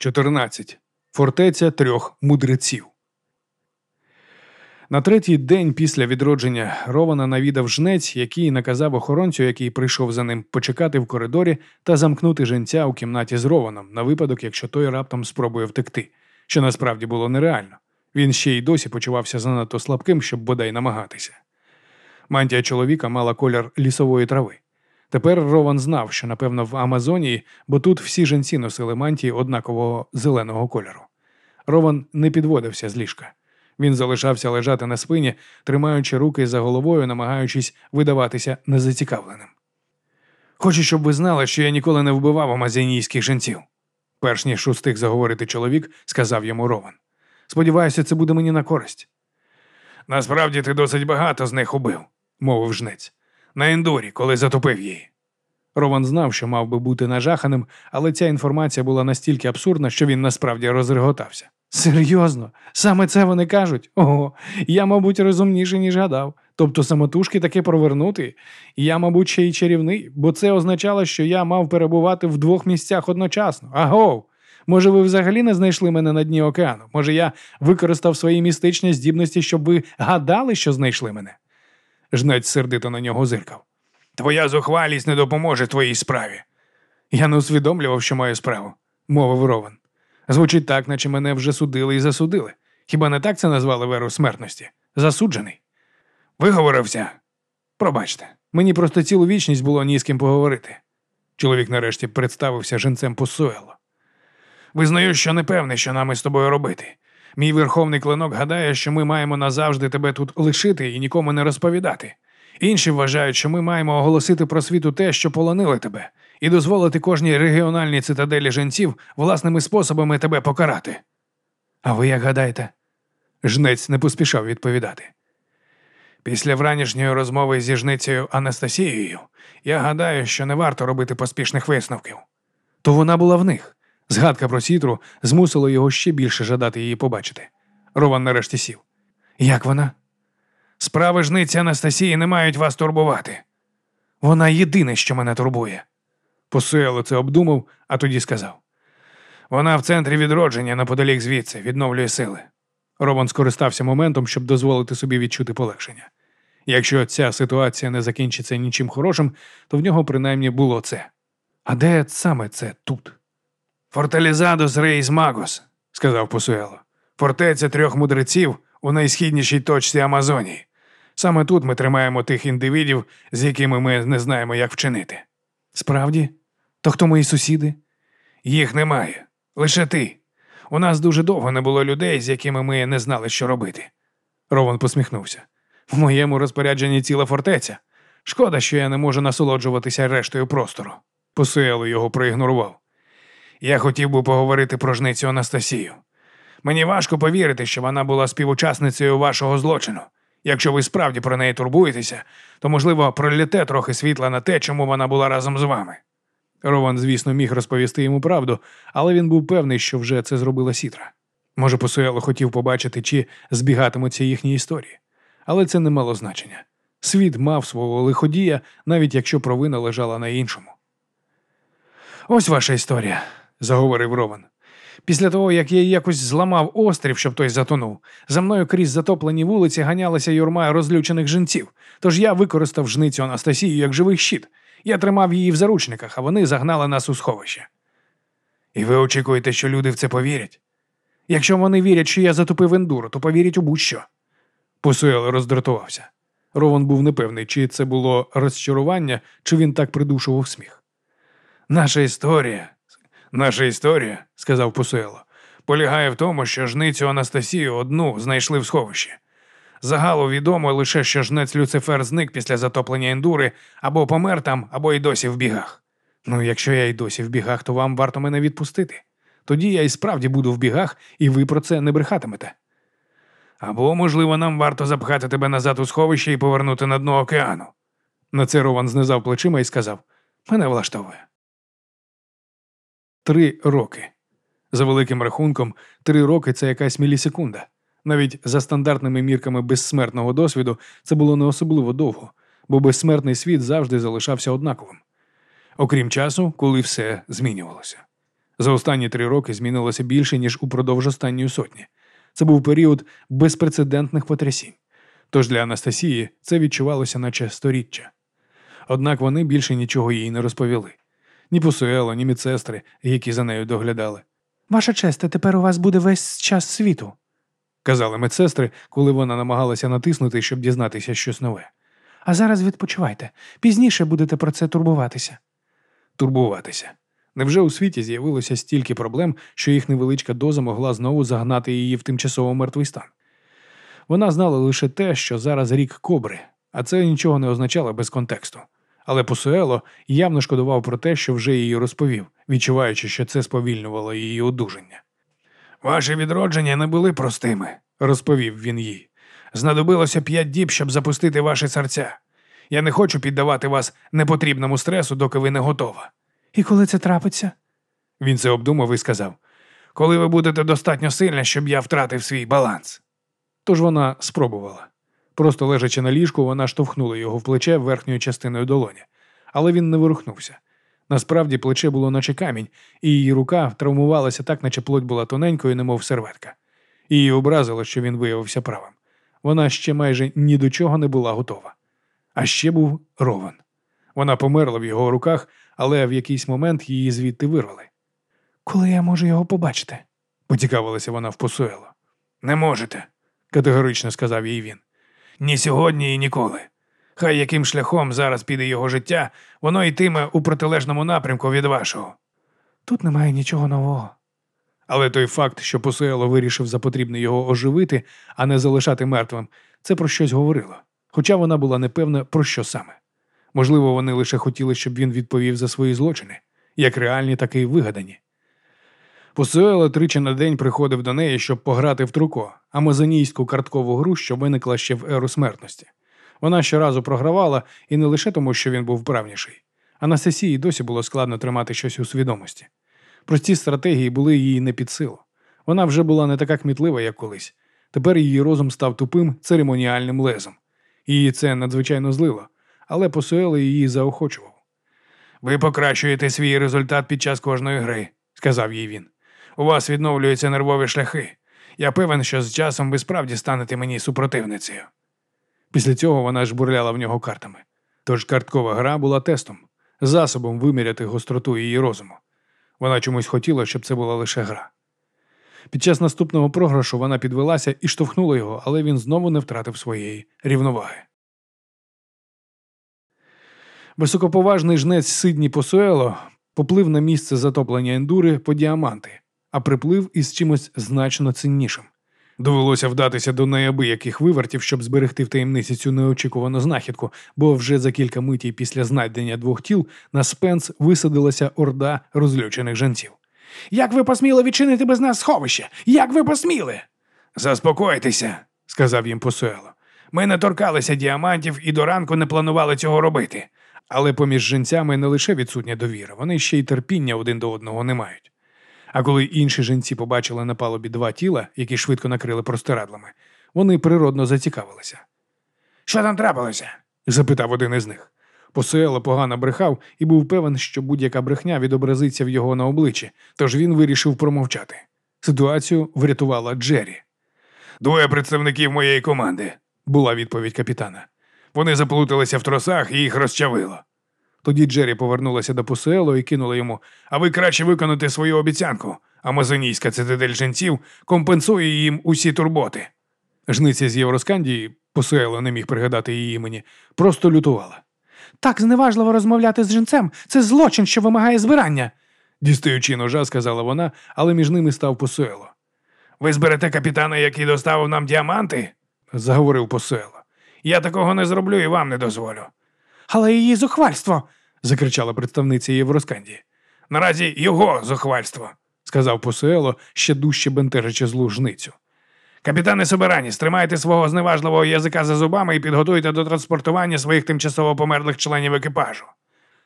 14. Фортеця трьох мудреців. На третій день після відродження Рована навідав жнець, який наказав охоронцю, який прийшов за ним, почекати в коридорі та замкнути женця у кімнаті з Рованом на випадок, якщо той раптом спробує втекти, що насправді було нереально. Він ще й досі почувався занадто слабким, щоб бодай намагатися. Мантія чоловіка мала колір лісової трави. Тепер Рован знав, що, напевно, в Амазонії, бо тут всі жінці носили мантії однакового зеленого кольору. Рован не підводився з ліжка. Він залишався лежати на спині, тримаючи руки за головою, намагаючись видаватися незацікавленим. Хочу, щоб ви знали, що я ніколи не вбивав амазонійських жінців. Перш ніж устиг заговорити чоловік, сказав йому Рован. Сподіваюся, це буде мені на користь. Насправді ти досить багато з них убив, мовив жнець на ендурі, коли затопив її. Рован знав, що мав би бути нажаханим, але ця інформація була настільки абсурдна, що він насправді розреготався. Серйозно, саме це вони кажуть. Ого, я, мабуть, розумніший, ніж гадав. Тобто самотужки таки провернути. Я, мабуть, ще й чарівний, бо це означало, що я мав перебувати в двох місцях одночасно. Агов! Може, ви взагалі не знайшли мене на дні океану? Може, я використав свої містичні здібності, щоб ви гадали, що знайшли мене? Жнець сердито на нього зиркав. Твоя зухвалість не допоможе твоїй справі. Я не усвідомлював, що маю справу, мовив Рован. Звучить так, наче мене вже судили і засудили. Хіба не так це назвали веру смертності? Засуджений. Виговорився. Пробачте, мені просто цілу вічність було ні з ким поговорити. Чоловік нарешті представився женцем Посуело. Визнаю, що не певний, що нам із тобою робити. Мій верховний клинок гадає, що ми маємо назавжди тебе тут лишити і нікому не розповідати. Інші вважають, що ми маємо оголосити про світу те, що полонили тебе, і дозволити кожній регіональній цитаделі женців власними способами тебе покарати. А ви як гадаєте? Жнець не поспішав відповідати. Після вранішньої розмови зі жницею Анастасією я гадаю, що не варто робити поспішних висновків. То вона була в них. Згадка про сітру змусила його ще більше жадати її побачити. Рован нарешті сів. Як вона? Справи жниці Анастасії не мають вас турбувати. Вона єдине, що мене турбує. Посуело це обдумав, а тоді сказав. Вона в центрі відродження неподалік звідси, відновлює сили. Рован скористався моментом, щоб дозволити собі відчути полегшення. Якщо ця ситуація не закінчиться нічим хорошим, то в нього принаймні було це. А де саме це тут? Форталізадос Рейс Магос, сказав Посуело. Фортеця трьох мудреців у найсхіднішій точці Амазонії. Саме тут ми тримаємо тих індивідів, з якими ми не знаємо, як вчинити. Справді? То хто мої сусіди? Їх немає. Лише ти. У нас дуже довго не було людей, з якими ми не знали, що робити. Рован посміхнувся. В моєму розпорядженні ціла фортеця. Шкода, що я не можу насолоджуватися рештою простору. Посуело його проігнорував. Я хотів би поговорити про жницю Анастасію. Мені важко повірити, що вона була співучасницею вашого злочину. Якщо ви справді про неї турбуєтеся, то, можливо, проліте трохи світла на те, чому вона була разом з вами. Рован, звісно, міг розповісти йому правду, але він був певний, що вже це зробила Сітра. Може, Посуело хотів побачити, чи збігатимуться їхні історії. Але це не мало значення. Світ мав свого лиходія, навіть якщо провина лежала на іншому. Ось ваша історія, заговорив Рован. Після того, як я якось зламав острів, щоб той затонув, за мною крізь затоплені вулиці ганялася юрма розлючених жінців. Тож я використав жницю Анастасію як живий щит. Я тримав її в заручниках, а вони загнали нас у сховище. І ви очікуєте, що люди в це повірять? Якщо вони вірять, що я затопив ендуру, то повірять у будь-що. Посуел роздратувався. Рован був непевний, чи це було розчарування, чи він так придушував сміх. Наша історія, наша історія, сказав Посуело, полягає в тому, що жницю Анастасію одну знайшли в сховищі. Загалу відомо лише, що жнець Люцифер зник після затоплення ендури або помер там, або й досі в бігах. Ну, якщо я й досі в бігах, то вам варто мене відпустити. Тоді я і справді буду в бігах, і ви про це не брехатимете. Або, можливо, нам варто запхати тебе назад у сховище і повернути на дно океану. На це Рован знизав плечима і сказав: Мене влаштовує. Три роки. За великим рахунком, три роки це якась мілісекунда. Навіть за стандартними мірками безсмертного досвіду це було не особливо довго, бо безсмертний світ завжди залишався однаковим. Окрім часу, коли все змінювалося. За останні три роки змінилося більше, ніж упродовж останньої сотні. Це був період безпрецедентних потрясінь. Тож для Анастасії це відчувалося, наче сторіччя. Однак вони більше нічого їй не розповіли ні посуело, ні медсестри, які за нею доглядали. Ваша честь, тепер у вас буде весь час світу, казали медсестри, коли вона намагалася натиснути, щоб дізнатися щось нове. А зараз відпочивайте. Пізніше будете про це турбуватися. Турбуватися. Невже у світі з'явилося стільки проблем, що їх невеличка доза могла знову загнати її в тимчасово мертвий стан? Вона знала лише те, що зараз рік кобри, а це нічого не означало без контексту. Але Посуело явно шкодував про те, що вже її розповів, відчуваючи, що це сповільнювало її одужання. Ваші відродження не були простими, розповів він їй. Знадобилося п'ять діб, щоб запустити ваші серця. Я не хочу піддавати вас непотрібному стресу, доки ви не готова. І коли це трапиться? Він це обдумав і сказав: коли ви будете достатньо сильна, щоб я втратив свій баланс. Тож вона спробувала. Просто лежачи на ліжку, вона штовхнула його в плече верхньою частиною долоні, але він не вирухнувся. Насправді плече було наче камінь, і її рука травмувалася так, наче плоть була тоненькою, немов серветка. Її образило, що він виявився правим. Вона ще майже ні до чого не була готова. А ще був рован. Вона померла в його руках, але в якийсь момент її звідти вирвали. Коли я можу його побачити? поцікавилася вона в посуело. Не можете, категорично сказав їй він. Ні сьогодні і ніколи. Хай яким шляхом зараз піде його життя, воно йтиме у протилежному напрямку від вашого. Тут немає нічого нового. Але той факт, що Посуело вирішив за потрібне його оживити, а не залишати мертвим, це про щось говорило. Хоча вона була непевна, про що саме. Можливо, вони лише хотіли, щоб він відповів за свої злочини, як реальні, так і вигадані. Посуело тричі на день приходив до неї, щоб пограти в труко, амазонійську карткову гру, що виникла ще в еру смертності. Вона щоразу програвала і не лише тому, що він був вправніший. Анастасії досі було складно тримати щось у свідомості. Прості стратегії були їй не під силу. Вона вже була не така кмітлива, як колись. Тепер її розум став тупим церемоніальним лезом. Її це надзвичайно злило, але посуели її заохочував. Ви покращуєте свій результат під час кожної гри, сказав їй він. У вас відновлюються нервові шляхи. Я певен, що з часом ви справді станете мені супротивницею. Після цього вона жбурляла в нього картами. Тож карткова гра була тестом, засобом виміряти гостроту її розуму. Вона чомусь хотіла, щоб це була лише гра. Під час наступного програшу вона підвелася і штовхнула його, але він знову не втратив своєї рівноваги. Високоповажний жнець Сидні Посуело поплив на місце затоплення ендури по діаманти, а приплив із чимось значно ціннішим. Довелося вдатися до неабияких вивертів, щоб зберегти в таємниці цю неочікувану знахідку, бо вже за кілька митій після знайдення двох тіл на спенс висадилася орда розлючених жанців. Як ви посміли відчинити без нас сховище? Як ви посміли? Заспокойтеся, сказав їм Посуело. Ми не торкалися діамантів і до ранку не планували цього робити. Але поміж жінцями не лише відсутня довіра, вони ще й терпіння один до одного не мають. А коли інші жінці побачили на палубі два тіла, які швидко накрили простирадлами, вони природно зацікавилися. Що там трапилося? запитав один із них. Посуело погано брехав і був певен, що будь-яка брехня відобразиться в його на обличчі, тож він вирішив промовчати. Ситуацію врятувала Джері. Двоє представників моєї команди, була відповідь капітана. Вони заплуталися в тросах і їх розчавило. Тоді Джері повернулася до Посуело і кинула йому, а ви краще виконати свою обіцянку. Амазонійська цитадель жінців компенсує їм усі турботи. Жниця з Євроскандії, Посуело не міг пригадати її імені, просто лютувала. Так зневажливо розмовляти з жінцем. Це злочин, що вимагає збирання, дістаючи ножа, сказала вона, але між ними став Посуело. Ви зберете капітана, який доставив нам діаманти? заговорив Посуело. Я такого не зроблю і вам не дозволю. Але її зухвальство. закричала представниця Євроскандії. Наразі його зухвальство, сказав Посуело, ще дужче бентежачи злу жницю. Капітане Соберані, стримайте свого зневажливого язика за зубами і підготуйте до транспортування своїх тимчасово померлих членів екіпажу.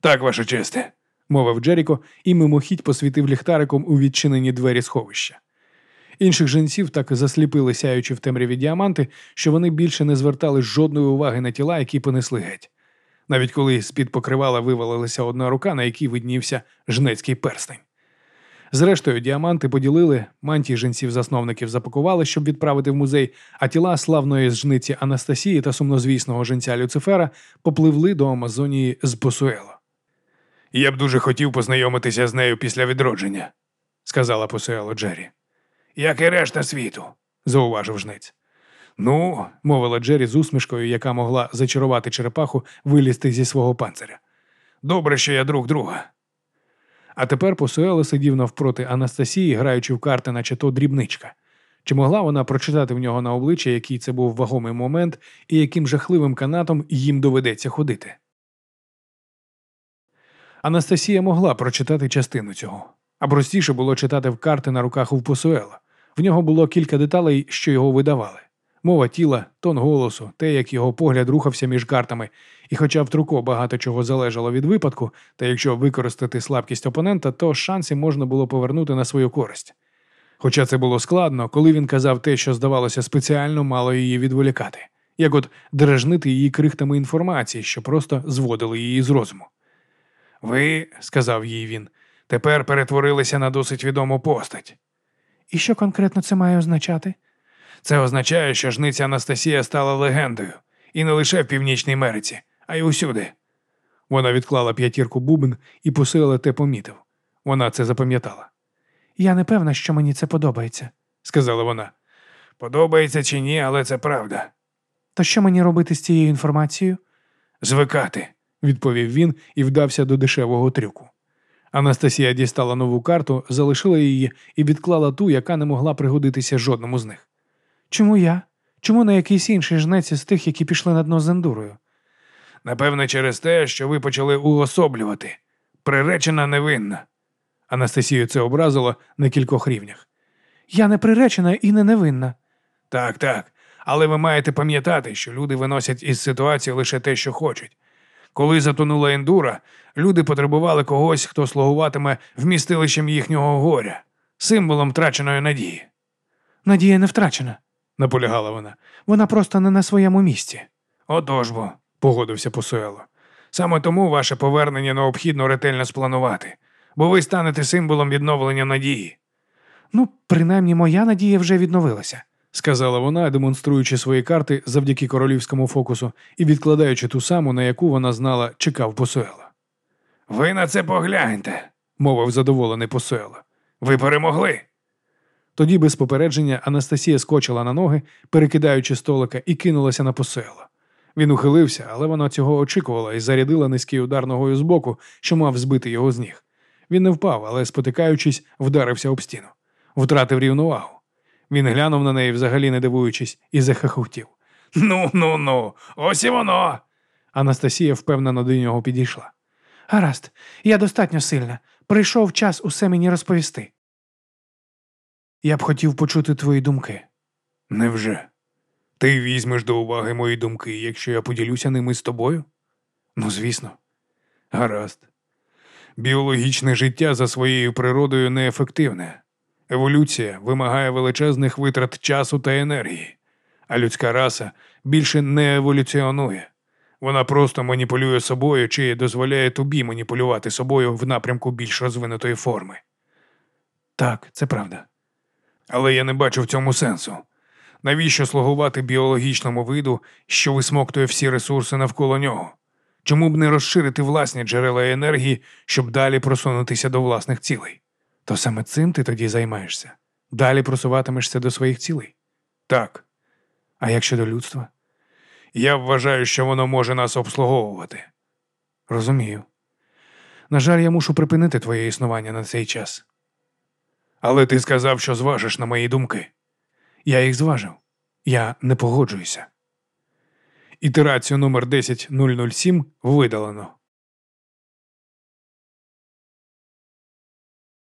Так, ваша честе, мовив Джеріко і мимохідь посвітив ліхтариком у відчинені двері сховища. Інших жінців так засліпили сяючи в темряві діаманти, що вони більше не звертали жодної уваги на тіла, які понесли геть. Навіть коли з-під покривала вивалилася одна рука, на якій виднівся жнецький перстень. Зрештою, діаманти поділили, мантії жінців-засновників запакували, щоб відправити в музей, а тіла славної жниці Анастасії та сумнозвісного жінця Люцифера попливли до Амазонії з Посуело. Я б дуже хотів познайомитися з нею після відродження, сказала Посуело Джері. Як і решта світу, зауважив жнець. Ну, мовила Джері з усмішкою, яка могла зачарувати черепаху вилізти зі свого панциря. Добре, що я друг друга. А тепер Посуело сидів навпроти Анастасії, граючи в карти, наче то дрібничка. Чи могла вона прочитати в нього на обличчя, який це був вагомий момент, і яким жахливим канатом їм доведеться ходити? Анастасія могла прочитати частину цього, а простіше було читати в карти на руках у Посуела. В нього було кілька деталей, що його видавали. Мова тіла, тон голосу, те, як його погляд рухався між картами, і хоча в Труко багато чого залежало від випадку, та якщо використати слабкість опонента, то шанси можна було повернути на свою користь. Хоча це було складно, коли він казав те, що здавалося спеціально мало її відволікати, як от дражнити її крихтами інформації, що просто зводили її з розуму. Ви, сказав їй він, тепер перетворилися на досить відому постать. І що конкретно це має означати? Це означає, що жниця Анастасія стала легендою, і не лише в Північній Америці, а й усюди. Вона відклала п'ятірку бубен і посила те помітив. Вона це запам'ятала. Я не певна, що мені це подобається, сказала вона. Подобається чи ні, але це правда. То що мені робити з цією інформацією? Звикати, відповів він і вдався до дешевого трюку. Анастасія дістала нову карту, залишила її і відклала ту, яка не могла пригодитися жодному з них. Чому я? Чому не якийсь інший жнець із тих, які пішли на дно з ендурою? Напевне, через те, що ви почали уособлювати. Приречена невинна. Анастасію це образило на кількох рівнях. Я не приречена і не невинна. Так, так. Але ви маєте пам'ятати, що люди виносять із ситуації лише те, що хочуть. Коли затонула ендура, люди потребували когось, хто слугуватиме вмістилищем їхнього горя, символом втраченої надії. Надія не втрачена, наполягала вона. Вона просто не на своєму місці. Отож бо, погодився Посуело. Саме тому ваше повернення необхідно ретельно спланувати, бо ви станете символом відновлення надії. Ну, принаймні, моя надія вже відновилася, сказала вона, демонструючи свої карти завдяки королівському фокусу і відкладаючи ту саму, на яку вона знала, чекав Посуела. Ви на це погляньте, мовив задоволений Посуело. Ви перемогли. Тоді, без попередження, Анастасія скочила на ноги, перекидаючи столика, і кинулася на Посуело. Він ухилився, але вона цього очікувала і зарядила низький удар ногою з боку, що мав збити його з ніг. Він не впав, але, спотикаючись, вдарився об стіну, втратив рівновагу. Він глянув на неї, взагалі не дивуючись, і захахотів. Ну, ну, ну, ось і воно. Анастасія впевнено до нього підійшла. Гаразд, я достатньо сильна. Прийшов час усе мені розповісти. Я б хотів почути твої думки. Невже? Ти візьмеш до уваги мої думки, якщо я поділюся ними з тобою? Ну, звісно. Гаразд. Біологічне життя за своєю природою неефективне. Еволюція вимагає величезних витрат часу та енергії, а людська раса більше не еволюціонує. Вона просто маніпулює собою чи дозволяє тобі маніпулювати собою в напрямку більш розвинутої форми. Так, це правда. Але я не бачу в цьому сенсу. Навіщо слугувати біологічному виду, що висмоктує всі ресурси навколо нього? Чому б не розширити власні джерела енергії, щоб далі просунутися до власних цілей? То саме цим ти тоді займаєшся? Далі просуватимешся до своїх цілей? Так. А як щодо людства? Я вважаю, що воно може нас обслуговувати. Розумію. На жаль, я мушу припинити твоє існування на цей час. Але ти сказав, що зважиш на мої думки. Я їх зважив. Я не погоджуюся. Ітерацію номер 10007 видалено.